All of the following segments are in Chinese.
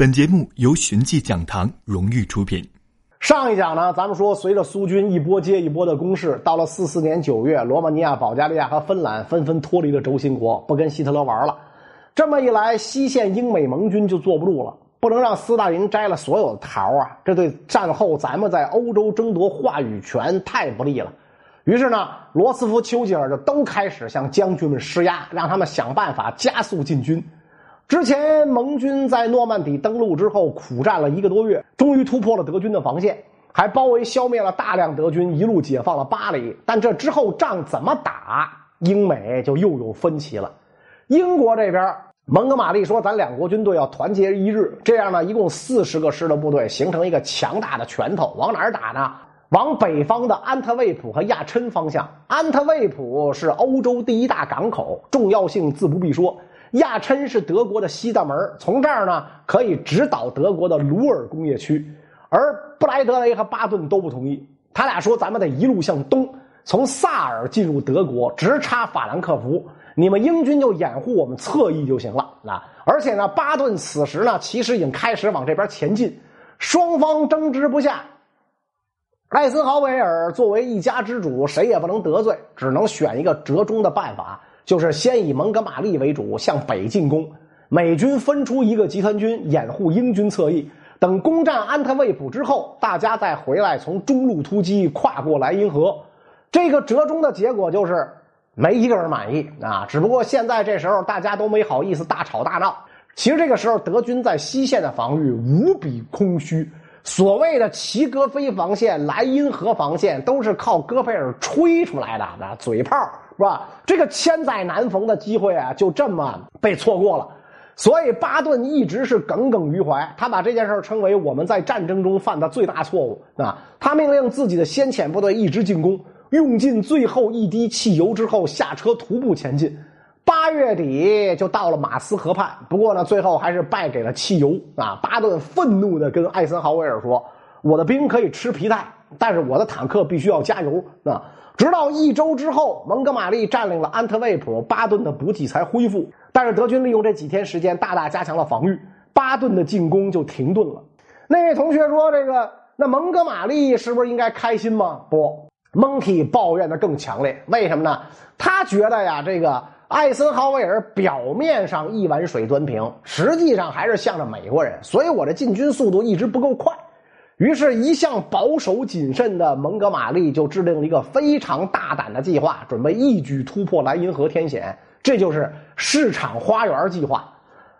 本节目由寻迹讲堂荣誉出品。上一讲呢，咱们说，随着苏军一波接一波的攻势，到了四四年九月，罗马尼亚、保加利亚和芬兰纷纷脱离了轴心国，不跟希特勒玩了。这么一来，西线英美盟军就坐不住了，不能让斯大林摘了所有的桃啊！这对战后咱们在欧洲争夺话语权太不利了。于是呢，罗斯福、丘吉尔就都开始向将军们施压，让他们想办法加速进军。之前盟军在诺曼底登陆之后，苦战了一个多月，终于突破了德军的防线，还包围消灭了大量德军，一路解放了巴黎。但这之后仗怎么打，英美就又有分歧了。英国这边，蒙哥马利说：“咱两国军队要团结一致，这样呢，一共四十个师的部队形成一个强大的拳头，往哪儿打呢？往北方的安特卫普和亚琛方向。安特卫普是欧洲第一大港口，重要性自不必说。”亚琛是德国的西大门，从这儿呢可以直捣德国的鲁尔工业区，而布莱德雷和巴顿都不同意。他俩说：“咱们得一路向东，从萨尔进入德国，直插法兰克福。你们英军就掩护我们侧翼就行了。”啊！而且呢，巴顿此时呢其实已经开始往这边前进，双方争执不下。艾森豪威尔作为一家之主，谁也不能得罪，只能选一个折中的办法。就是先以蒙哥马利为主向北进攻，美军分出一个集团军掩护英军侧翼。等攻占安特卫普之后，大家再回来从中路突击，跨过莱茵河。这个折中的结果就是没一个人满意啊！只不过现在这时候大家都没好意思大吵大闹。其实这个时候德军在西线的防御无比空虚，所谓的齐格飞防线、莱茵河防线都是靠戈贝尔吹出来的那嘴炮。是吧？这个千载难逢的机会啊，就这么被错过了。所以巴顿一直是耿耿于怀，他把这件事称为我们在战争中犯的最大错误啊！他命令自己的先遣部队一直进攻，用尽最后一滴汽油之后下车徒步前进。八月底就到了马斯河畔，不过呢，最后还是败给了汽油啊！巴顿愤怒的跟艾森豪威尔说：“我的兵可以吃皮带，但是我的坦克必须要加油啊！”直到一周之后，蒙哥马利占领了安特卫普，巴顿的补给才恢复。但是德军利用这几天时间，大大加强了防御，巴顿的进攻就停顿了。那位同学说：“这个，那蒙哥马利是不是应该开心吗？”不，Monkey 抱怨的更强烈。为什么呢？他觉得呀，这个艾森豪威尔表面上一碗水端平，实际上还是向着美国人，所以我的进军速度一直不够快。于是，一向保守谨慎的蒙哥马利就制定了一个非常大胆的计划，准备一举突破莱茵河天险。这就是市场花园计划。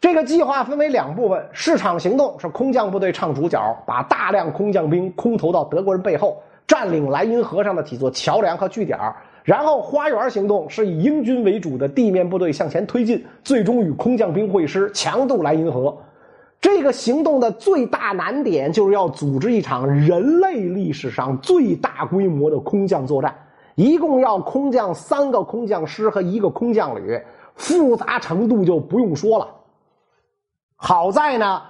这个计划分为两部分：市场行动是空降部队唱主角，把大量空降兵空投到德国人背后，占领莱茵河上的几座桥梁和据点；然后花园行动是以英军为主的地面部队向前推进，最终与空降兵会师，强渡莱茵河。这个行动的最大难点就是要组织一场人类历史上最大规模的空降作战，一共要空降三个空降师和一个空降旅，复杂程度就不用说了。好在呢，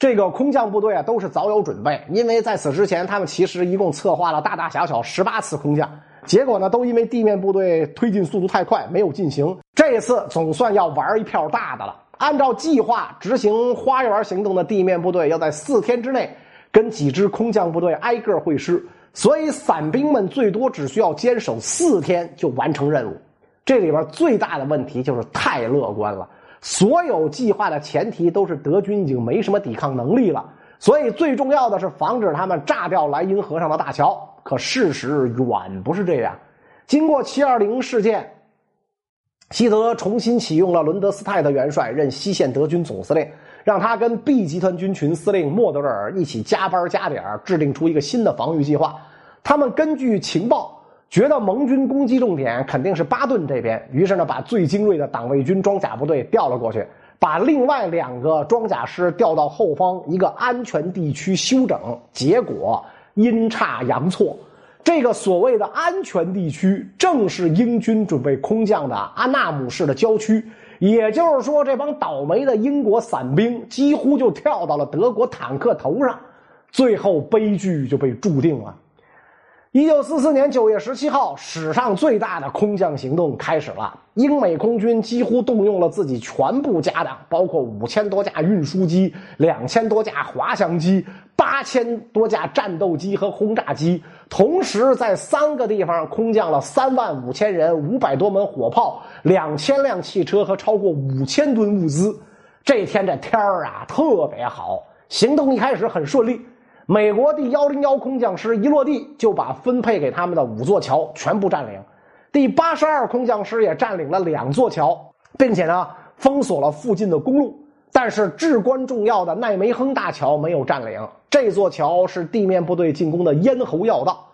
这个空降部队啊都是早有准备，因为在此之前，他们其实一共策划了大大小小十八次空降，结果呢都因为地面部队推进速度太快没有进行。这次总算要玩一票大的了。按照计划执行花园行动的地面部队要在四天之内跟几支空降部队挨个会师，所以伞兵们最多只需要坚守四天就完成任务。这里边最大的问题就是太乐观了，所有计划的前提都是德军已经没什么抵抗能力了，所以最重要的是防止他们炸掉莱茵河上的大桥。可事实远不是这样，经过七二零事件。希特勒重新启用了伦德斯泰的元帅任西线德军总司令，让他跟 B 集团军群司令莫德尔一起加班加点制定出一个新的防御计划。他们根据情报，觉得盟军攻击重点肯定是巴顿这边，于是呢，把最精锐的党卫军装甲部队调了过去，把另外两个装甲师调到后方一个安全地区休整。结果阴差阳错。这个所谓的安全地区，正是英军准备空降的阿纳姆市的郊区。也就是说，这帮倒霉的英国伞兵几乎就跳到了德国坦克头上，最后悲剧就被注定了。一九四四年九月十七号，史上最大的空降行动开始了。英美空军几乎动用了自己全部家当，包括五千多架运输机、两千多架滑翔机、八千多架战斗机和轰炸机，同时在三个地方空降了三万五千人、五百多门火炮、两千辆汽车和超过五千吨物资。这天这天儿啊特别好，行动一开始很顺利。美国第幺零幺空降师一落地，就把分配给他们的五座桥全部占领。第八十二空降师也占领了两座桥，并且呢封锁了附近的公路。但是至关重要的奈梅亨大桥没有占领，这座桥是地面部队进攻的咽喉要道。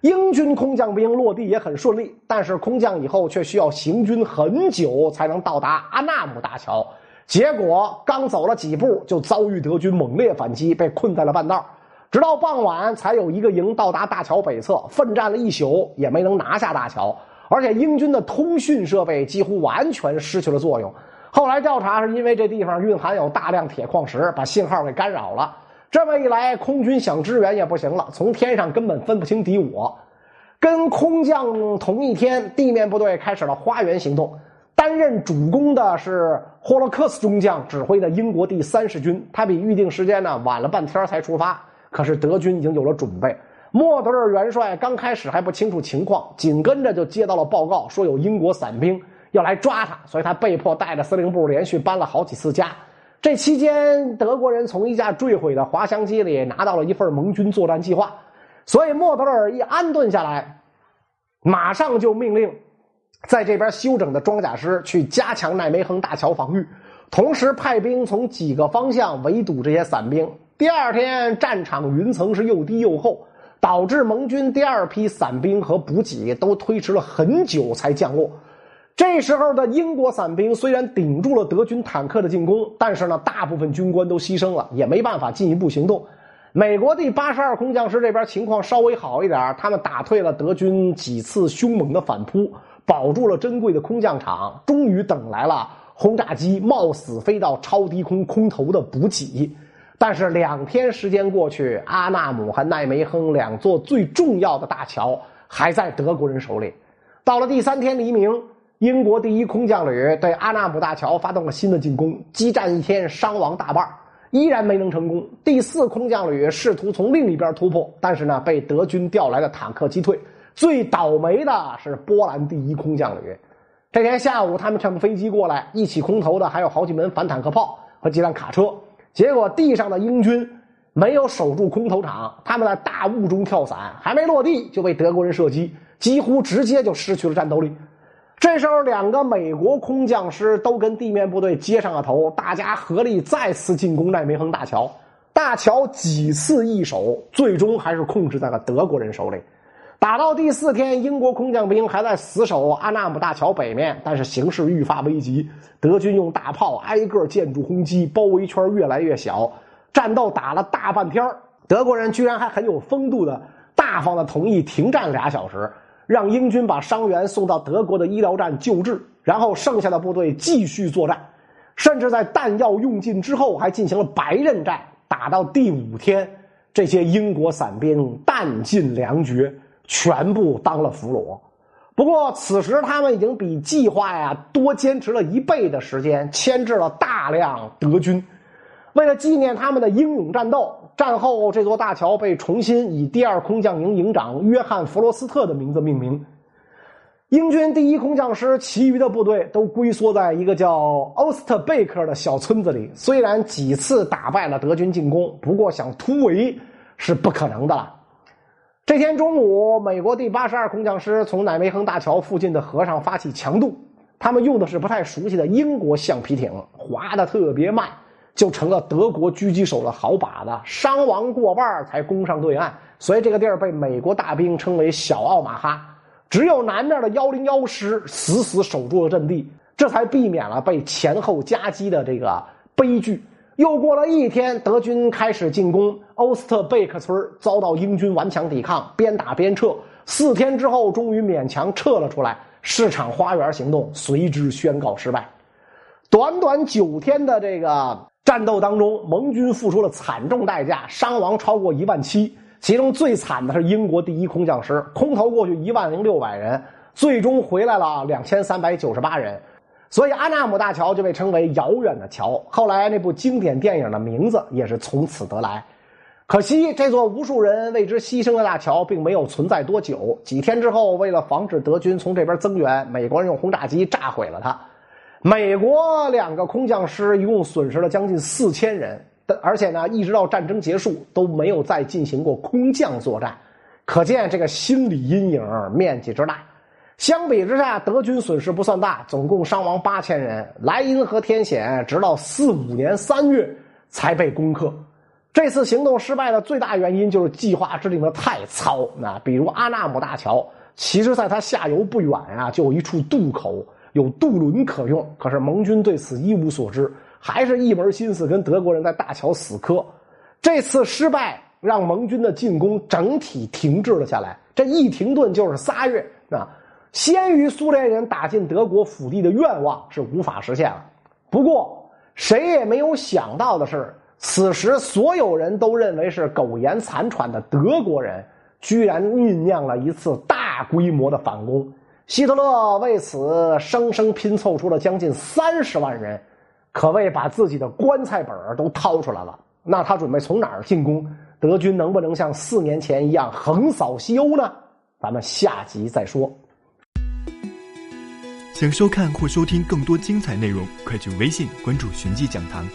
英军空降兵落地也很顺利，但是空降以后却需要行军很久才能到达阿纳姆大桥。结果刚走了几步，就遭遇德军猛烈反击，被困在了半道。直到傍晚，才有一个营到达大桥北侧，奋战了一宿也没能拿下大桥，而且英军的通讯设备几乎完全失去了作用。后来调查是因为这地方蕴含有大量铁矿石，把信号给干扰了。这么一来，空军想支援也不行了，从天上根本分不清敌我。跟空降同一天，地面部队开始了花园行动，担任主攻的是霍洛克斯中将指挥的英国第三十军，他比预定时间呢晚了半天才出发。可是德军已经有了准备，莫德尔元帅刚开始还不清楚情况，紧跟着就接到了报告，说有英国伞兵要来抓他，所以他被迫带着司令部连续搬了好几次家。这期间，德国人从一架坠毁的滑翔机里拿到了一份盟军作战计划，所以莫德尔一安顿下来，马上就命令在这边休整的装甲师去加强奈梅亨大桥防御，同时派兵从几个方向围堵这些伞兵。第二天，战场云层是又低又厚，导致盟军第二批伞兵和补给都推迟了很久才降落。这时候的英国伞兵虽然顶住了德军坦克的进攻，但是呢，大部分军官都牺牲了，也没办法进一步行动。美国第八十二空降师这边情况稍微好一点，他们打退了德军几次凶猛的反扑，保住了珍贵的空降场，终于等来了轰炸机冒死飞到超低空空投的补给。但是两天时间过去，阿纳姆和奈梅亨两座最重要的大桥还在德国人手里。到了第三天黎明，英国第一空降旅对阿纳姆大桥发动了新的进攻，激战一天，伤亡大半，依然没能成功。第四空降旅试图从另一边突破，但是呢，被德军调来的坦克击退。最倒霉的是波兰第一空降旅。这天下午，他们乘飞机过来，一起空投的还有好几门反坦克炮和几辆卡车。结果地上的英军没有守住空投场，他们在大雾中跳伞，还没落地就被德国人射击，几乎直接就失去了战斗力。这时候，两个美国空降师都跟地面部队接上了头，大家合力再次进攻奈梅亨大桥。大桥几次易手，最终还是控制在了德国人手里。打到第四天，英国空降兵还在死守阿纳姆大桥北面，但是形势愈发危急。德军用大炮挨个建筑轰击，包围圈越来越小。战斗打了大半天，德国人居然还很有风度的、大方的同意停战俩小时，让英军把伤员送到德国的医疗站救治，然后剩下的部队继续作战。甚至在弹药用尽之后，还进行了白刃战。打到第五天，这些英国伞兵弹尽粮绝。全部当了俘虏，不过此时他们已经比计划呀多坚持了一倍的时间，牵制了大量德军。为了纪念他们的英勇战斗，战后这座大桥被重新以第二空降营营长约翰·弗罗斯特的名字命名。英军第一空降师其余的部队都龟缩在一个叫奥斯特贝克的小村子里。虽然几次打败了德军进攻，不过想突围是不可能的了。这天中午，美国第八十二空降师从乃梅亨大桥附近的河上发起强渡，他们用的是不太熟悉的英国橡皮艇，划的特别慢，就成了德国狙击手的好靶子，伤亡过半才攻上对岸，所以这个地儿被美国大兵称为小奥马哈。只有南面的幺零幺师死死守住了阵地，这才避免了被前后夹击的这个悲剧。又过了一天，德军开始进攻欧斯特贝克村，遭到英军顽强抵抗，边打边撤。四天之后，终于勉强撤了出来。市场花园行动随之宣告失败。短短九天的这个战斗当中，盟军付出了惨重代价，伤亡超过一万七，其中最惨的是英国第一空降师，空投过去一万零六百人，最终回来了两千三百九十八人。所以阿纳姆大桥就被称为遥远的桥。后来那部经典电影的名字也是从此得来。可惜这座无数人为之牺牲的大桥并没有存在多久。几天之后，为了防止德军从这边增援，美国人用轰炸机炸毁了它。美国两个空降师一共损失了将近四千人，而且呢，一直到战争结束都没有再进行过空降作战。可见这个心理阴影面积之大。相比之下，德军损失不算大，总共伤亡八千人。莱茵河天险直到四五年三月才被攻克。这次行动失败的最大原因就是计划制定的太糙。那比如阿纳姆大桥，其实在它下游不远啊，就有一处渡口，有渡轮可用。可是盟军对此一无所知，还是一门心思跟德国人在大桥死磕。这次失败让盟军的进攻整体停滞了下来。这一停顿就是仨月啊。先于苏联人打进德国腹地的愿望是无法实现了。不过，谁也没有想到的是，此时所有人都认为是苟延残喘的德国人，居然酝酿了一次大规模的反攻。希特勒为此生生拼凑出了将近三十万人，可谓把自己的棺材本都掏出来了。那他准备从哪儿进攻？德军能不能像四年前一样横扫西欧呢？咱们下集再说。想收看或收听更多精彩内容，快去微信关注“寻迹讲堂”。